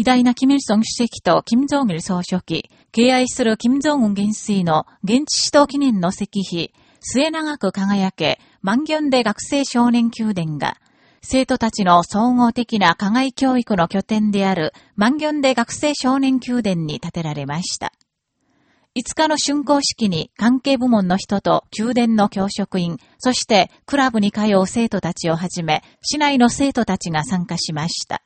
偉大なキム・イルソン主席とキム・ジョン・イル総書記、敬愛するキム・ジョン・ウン元帥の現地指導記念の石碑、末長く輝け、万元で学生少年宮殿が、生徒たちの総合的な課外教育の拠点である万元で学生少年宮殿に建てられました。5日の竣工式に関係部門の人と宮殿の教職員、そしてクラブに通う生徒たちをはじめ、市内の生徒たちが参加しました。